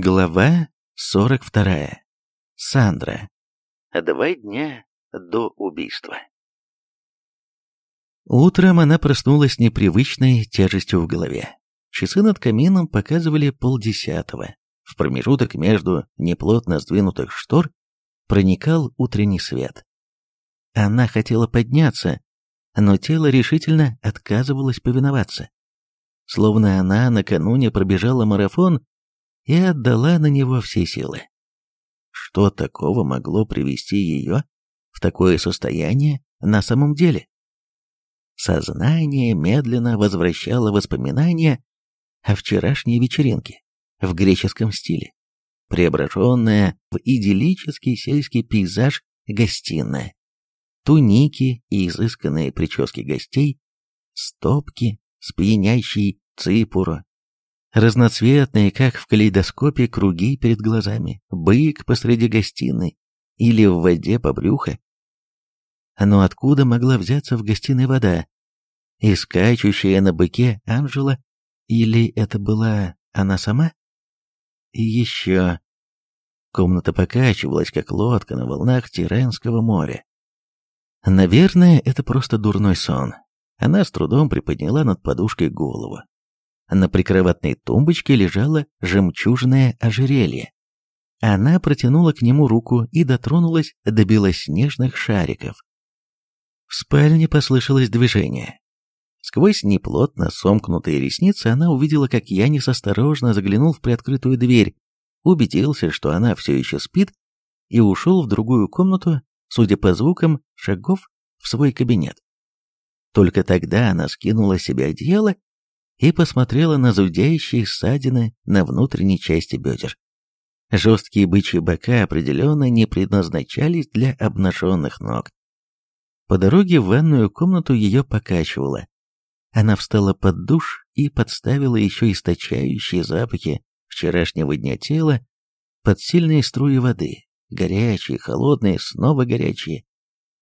Глава 42. Сандра. Два дня до убийства. Утром она проснулась непривычной тяжестью в голове. Часы над камином показывали полдесятого. В промежуток между неплотно сдвинутых штор проникал утренний свет. Она хотела подняться, но тело решительно отказывалось повиноваться. Словно она накануне пробежала марафон и отдала на него все силы. Что такого могло привести ее в такое состояние на самом деле? Сознание медленно возвращало воспоминания о вчерашней вечеринке в греческом стиле, преображенная в идиллический сельский пейзаж гостиная. Туники и изысканные прически гостей, стопки с пьянящей ципуро Разноцветные, как в калейдоскопе, круги перед глазами, бык посреди гостиной или в воде по брюхо. Но откуда могла взяться в гостиной вода? И скачущая на быке Анжела? Или это была она сама? И еще... Комната покачивалась, как лодка на волнах Тиренского моря. Наверное, это просто дурной сон. Она с трудом приподняла над подушкой голову. На прикроватной тумбочке лежало жемчужное ожерелье. Она протянула к нему руку и дотронулась до белоснежных шариков. В спальне послышалось движение. Сквозь неплотно сомкнутые ресницы она увидела, как Янис осторожно заглянул в приоткрытую дверь, убедился, что она все еще спит, и ушел в другую комнату, судя по звукам шагов, в свой кабинет. Только тогда она скинула себе одеяло и посмотрела на зудящие ссадины на внутренней части бедер. Жесткие бычьи бока определенно не предназначались для обнаженных ног. По дороге в ванную комнату ее покачивало. Она встала под душ и подставила еще источающие запахи вчерашнего дня тела под сильные струи воды, горячие, холодные, снова горячие,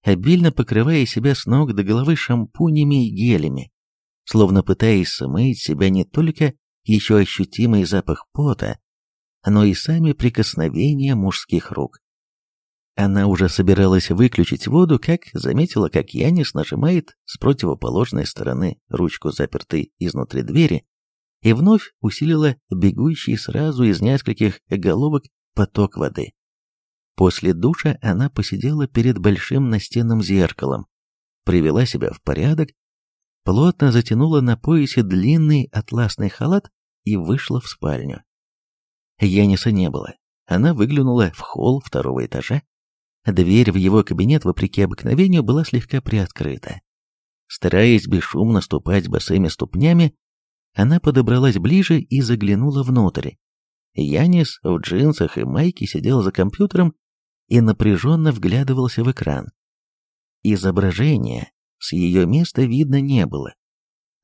обильно покрывая себя с ног до головы шампунями и гелями словно пытаясь смыть себя не только еще ощутимый запах пота, но и сами прикосновения мужских рук. Она уже собиралась выключить воду, как заметила, как Янис нажимает с противоположной стороны ручку запертой изнутри двери, и вновь усилила бегущий сразу из нескольких головок поток воды. После душа она посидела перед большим настенным зеркалом, привела себя в порядок плотно затянула на поясе длинный атласный халат и вышла в спальню. Яниса не было. Она выглянула в холл второго этажа. Дверь в его кабинет, вопреки обыкновению, была слегка приоткрыта. Стараясь бесшумно ступать босыми ступнями, она подобралась ближе и заглянула внутрь. Янис в джинсах и майке сидел за компьютером и напряженно вглядывался в экран. Изображение с ее места видно не было.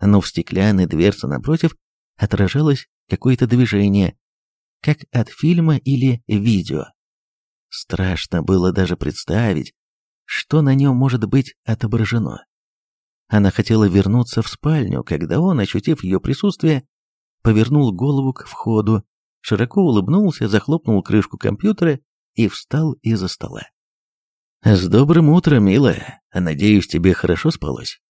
Но в стеклянной дверце напротив отражалось какое-то движение, как от фильма или видео. Страшно было даже представить, что на нем может быть отображено. Она хотела вернуться в спальню, когда он, ощутив ее присутствие, повернул голову к входу, широко улыбнулся, захлопнул крышку компьютера и встал из-за стола. «С добрым утром, милая. Надеюсь, тебе хорошо спалось?»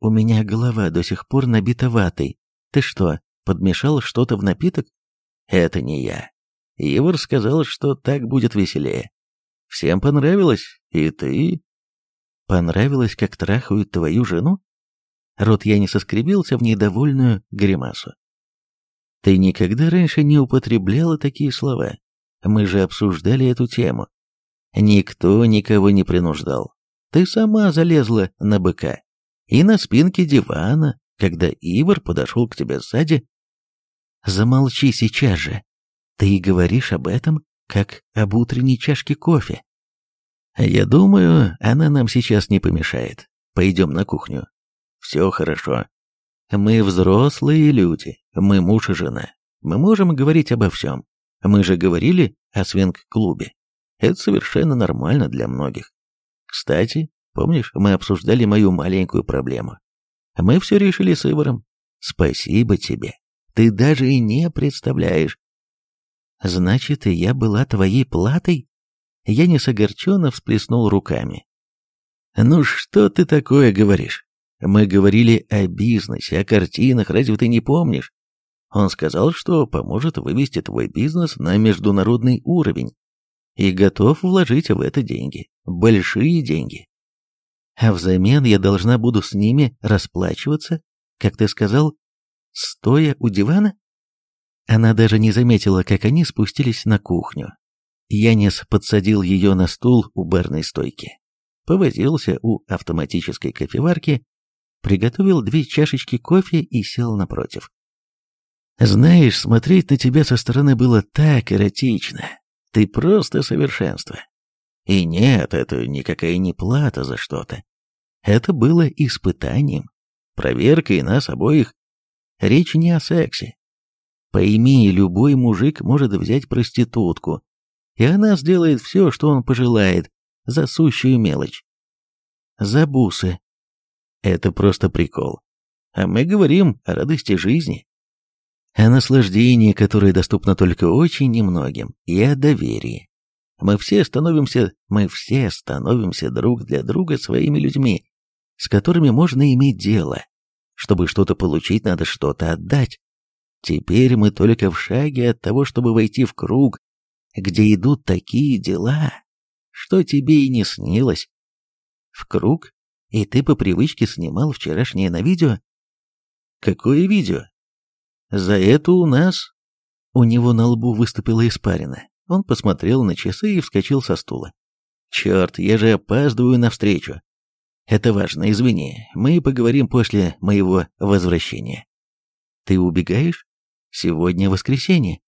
«У меня голова до сих пор набита ватой. Ты что, подмешал что-то в напиток?» «Это не я. Егор сказал, что так будет веселее. Всем понравилось, и ты...» «Понравилось, как трахают твою жену?» Рот я не соскребился в недовольную гримасу. «Ты никогда раньше не употребляла такие слова. Мы же обсуждали эту тему. Никто никого не принуждал. Ты сама залезла на быка. И на спинке дивана, когда Ивар подошел к тебе сзади. Замолчи сейчас же. Ты говоришь об этом, как об утренней чашке кофе. Я думаю, она нам сейчас не помешает. Пойдем на кухню. Все хорошо. Мы взрослые люди. Мы муж и жена. Мы можем говорить обо всем. Мы же говорили о свинг-клубе. Это совершенно нормально для многих. Кстати, помнишь, мы обсуждали мою маленькую проблему? Мы все решили с Иваром. Спасибо тебе. Ты даже и не представляешь. Значит, и я была твоей платой? Я не несогорченно всплеснул руками. Ну что ты такое говоришь? Мы говорили о бизнесе, о картинах, разве ты не помнишь? Он сказал, что поможет вывести твой бизнес на международный уровень и готов вложить в это деньги, большие деньги. А взамен я должна буду с ними расплачиваться, как ты сказал, стоя у дивана? Она даже не заметила, как они спустились на кухню. Янис подсадил ее на стул у барной стойки. Повозился у автоматической кофеварки, приготовил две чашечки кофе и сел напротив. «Знаешь, смотреть на тебя со стороны было так эротично. Ты просто совершенство. И нет, это никакая не плата за что-то. Это было испытанием, проверкой нас обоих. Речь не о сексе. Пойми, любой мужик может взять проститутку, и она сделает все, что он пожелает, за сущую мелочь. За бусы. Это просто прикол. А мы говорим о радости жизни. А о наслаждении, которое доступно только очень немногим, и о доверии. Мы все становимся, мы все становимся друг для друга своими людьми, с которыми можно иметь дело. Чтобы что-то получить, надо что-то отдать. Теперь мы только в шаге от того, чтобы войти в круг, где идут такие дела, что тебе и не снилось. В круг, и ты по привычке снимал вчерашнее на видео. Какое видео? За это у нас...» У него на лбу выступила испарина. Он посмотрел на часы и вскочил со стула. «Черт, я же опаздываю на встречу. Это важно, извини. Мы поговорим после моего возвращения. Ты убегаешь? Сегодня воскресенье.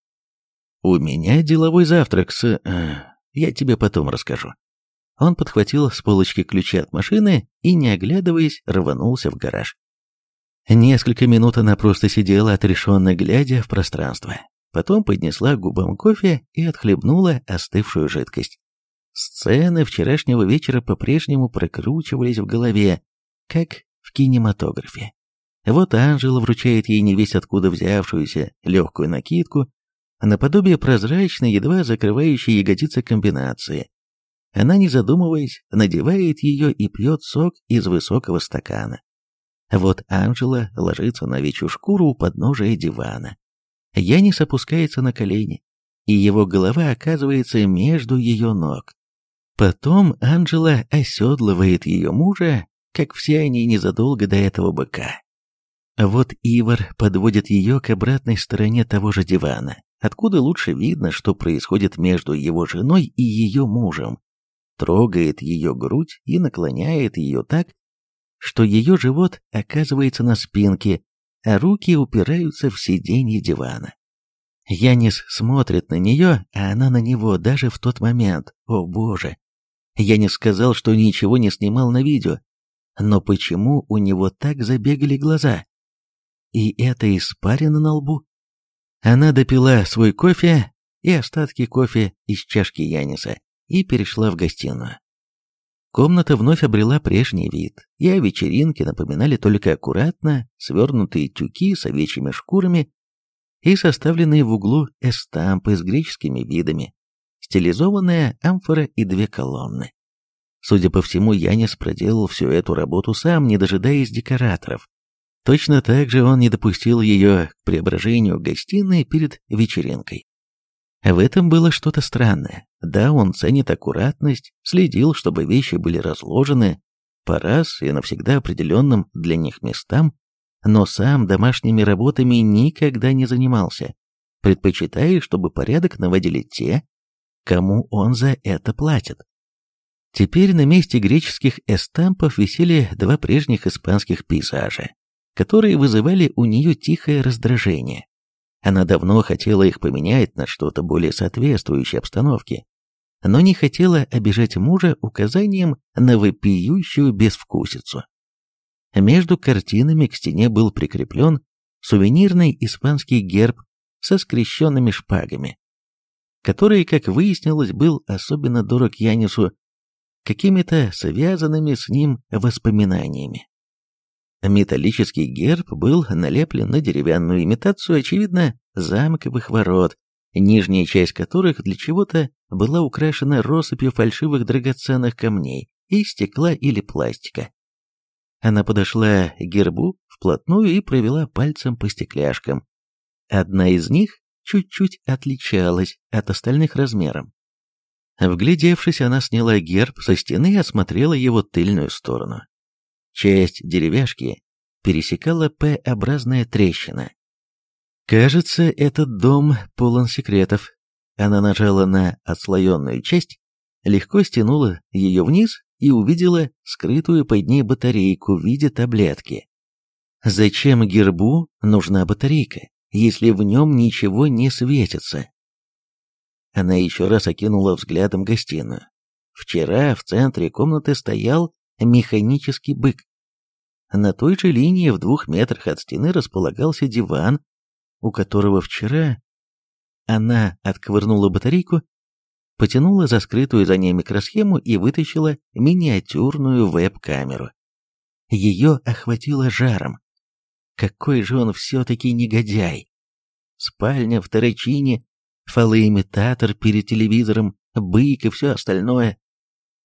У меня деловой завтрак с... Э, я тебе потом расскажу. Он подхватил с полочки ключи от машины и, не оглядываясь, рванулся в гараж. Несколько минут она просто сидела, отрешенно глядя в пространство. Потом поднесла к губам кофе и отхлебнула остывшую жидкость. Сцены вчерашнего вечера по-прежнему прокручивались в голове, как в кинематографе. Вот Анжела вручает ей не весь откуда взявшуюся легкую накидку, а наподобие прозрачной, едва закрывающей ягодицы комбинации. Она, не задумываясь, надевает ее и пьет сок из высокого стакана. Вот Анжела ложится на овечью шкуру у подножия дивана. Янис опускается на колени, и его голова оказывается между ее ног. Потом Анжела оседлывает ее мужа, как все они незадолго до этого быка. Вот Ивар подводит ее к обратной стороне того же дивана, откуда лучше видно, что происходит между его женой и ее мужем. Трогает ее грудь и наклоняет ее так, что ее живот оказывается на спинке, а руки упираются в сиденье дивана. Янис смотрит на нее, а она на него даже в тот момент. О боже! Я не сказал, что ничего не снимал на видео. Но почему у него так забегали глаза? И это испарина на лбу? Она допила свой кофе и остатки кофе из чашки Яниса и перешла в гостиную. Комната вновь обрела прежний вид, и о вечеринке напоминали только аккуратно свернутые тюки с овечьими шкурами и составленные в углу эстампы с греческими видами, стилизованная амфора и две колонны. Судя по всему, Янис проделал всю эту работу сам, не дожидаясь декораторов. Точно так же он не допустил ее к преображению гостиной перед вечеринкой. В этом было что-то странное, да, он ценит аккуратность, следил, чтобы вещи были разложены по раз и навсегда определенным для них местам, но сам домашними работами никогда не занимался, предпочитая, чтобы порядок наводили те, кому он за это платит. Теперь на месте греческих эстампов висели два прежних испанских пейзажа, которые вызывали у нее тихое раздражение. Она давно хотела их поменять на что-то более соответствующее обстановке, но не хотела обижать мужа указанием на вопиющую безвкусицу. Между картинами к стене был прикреплен сувенирный испанский герб со скрещенными шпагами, который, как выяснилось, был особенно дорог Янису какими-то связанными с ним воспоминаниями. Металлический герб был налеплен на деревянную имитацию, очевидно, замковых ворот, нижняя часть которых для чего-то была украшена россыпью фальшивых драгоценных камней и стекла или пластика. Она подошла к гербу вплотную и провела пальцем по стекляшкам. Одна из них чуть-чуть отличалась от остальных размером. Вглядевшись, она сняла герб со стены и осмотрела его тыльную сторону. Часть деревяшки пересекала П-образная трещина. Кажется, этот дом полон секретов, она нажала на отслоенную часть, легко стянула ее вниз и увидела скрытую под ней батарейку в виде таблетки. Зачем гербу нужна батарейка, если в нем ничего не светится? Она еще раз окинула взглядом гостиную. Вчера в центре комнаты стоял механический бык. На той же линии в двух метрах от стены располагался диван, у которого вчера она отковырнула батарейку, потянула за скрытую за ней микросхему и вытащила миниатюрную веб-камеру. Ее охватило жаром. Какой же он все-таки негодяй! Спальня в Тарачине, фалоимитатор перед телевизором, бык и все остальное.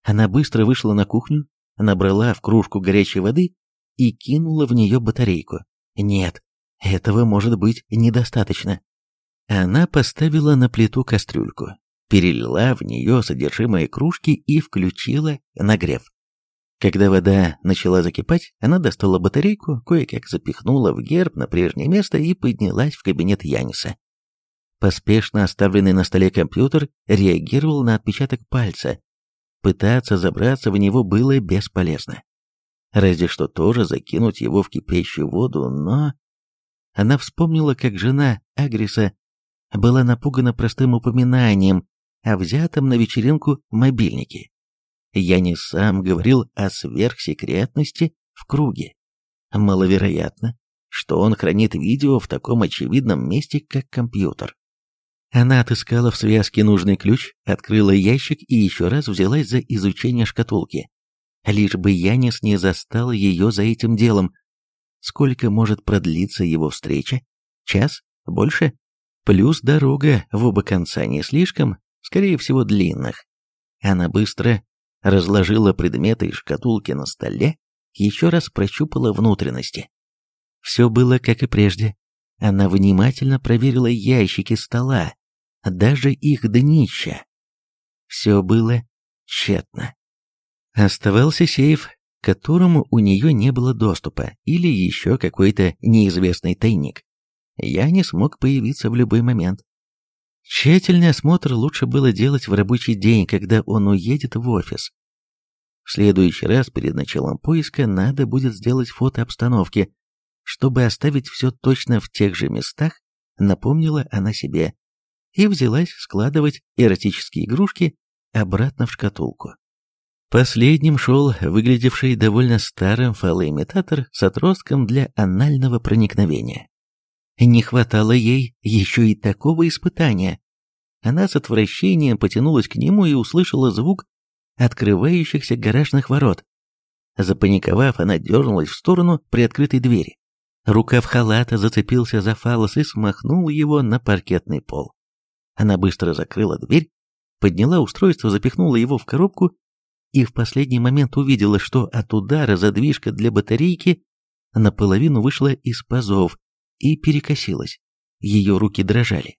Она быстро вышла на кухню, набрала в кружку горячей воды и кинула в нее батарейку. Нет, этого может быть недостаточно. Она поставила на плиту кастрюльку, перелила в нее содержимое кружки и включила нагрев. Когда вода начала закипать, она достала батарейку, кое-как запихнула в герб на прежнее место и поднялась в кабинет Яниса. Поспешно оставленный на столе компьютер реагировал на отпечаток пальца. Пытаться забраться в него было бесполезно. Разве что тоже закинуть его в кипящую воду, но... Она вспомнила, как жена Агриса была напугана простым упоминанием о взятом на вечеринку мобильнике. Я не сам говорил о сверхсекретности в круге. Маловероятно, что он хранит видео в таком очевидном месте, как компьютер. Она отыскала в связке нужный ключ, открыла ящик и еще раз взялась за изучение шкатулки. Лишь бы Янис не застал ее за этим делом. Сколько может продлиться его встреча? Час? Больше? Плюс дорога в оба конца не слишком, скорее всего, длинных. Она быстро разложила предметы и шкатулки на столе, еще раз прощупала внутренности. Все было как и прежде. Она внимательно проверила ящики стола, даже их днища. Все было тщетно. Оставался сейф, к которому у нее не было доступа, или еще какой-то неизвестный тайник я не смог появиться в любой момент. Тщательный осмотр лучше было делать в рабочий день, когда он уедет в офис. В следующий раз перед началом поиска надо будет сделать фото обстановки, чтобы оставить все точно в тех же местах, напомнила она себе, и взялась складывать эротические игрушки обратно в шкатулку. Последним шел выглядевший довольно старым фалоимитатор с отростком для анального проникновения. Не хватало ей еще и такого испытания. Она с отвращением потянулась к нему и услышала звук открывающихся гаражных ворот. Запаниковав, она дернулась в сторону приоткрытой двери. Рукав халата зацепился за фалос и смахнул его на паркетный пол. Она быстро закрыла дверь, подняла устройство, запихнула его в коробку и в последний момент увидела, что от удара задвижка для батарейки наполовину вышла из пазов, и перекосилась. Ее руки дрожали.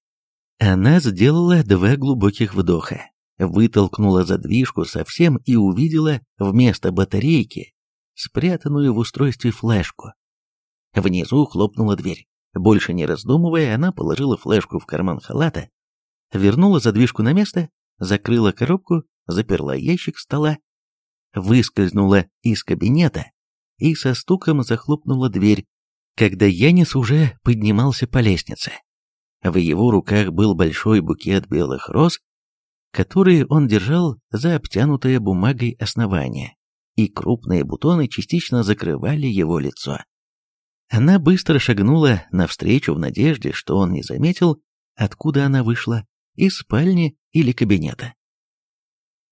Она сделала два глубоких вдоха, вытолкнула задвижку совсем и увидела вместо батарейки спрятанную в устройстве флешку. Внизу хлопнула дверь. Больше не раздумывая, она положила флешку в карман халата, вернула задвижку на место, закрыла коробку, заперла ящик стола, выскользнула из кабинета и со стуком захлопнула дверь, когда Янис уже поднимался по лестнице. В его руках был большой букет белых роз, которые он держал за обтянутое бумагой основание, и крупные бутоны частично закрывали его лицо. Она быстро шагнула навстречу в надежде, что он не заметил, откуда она вышла, из спальни или кабинета.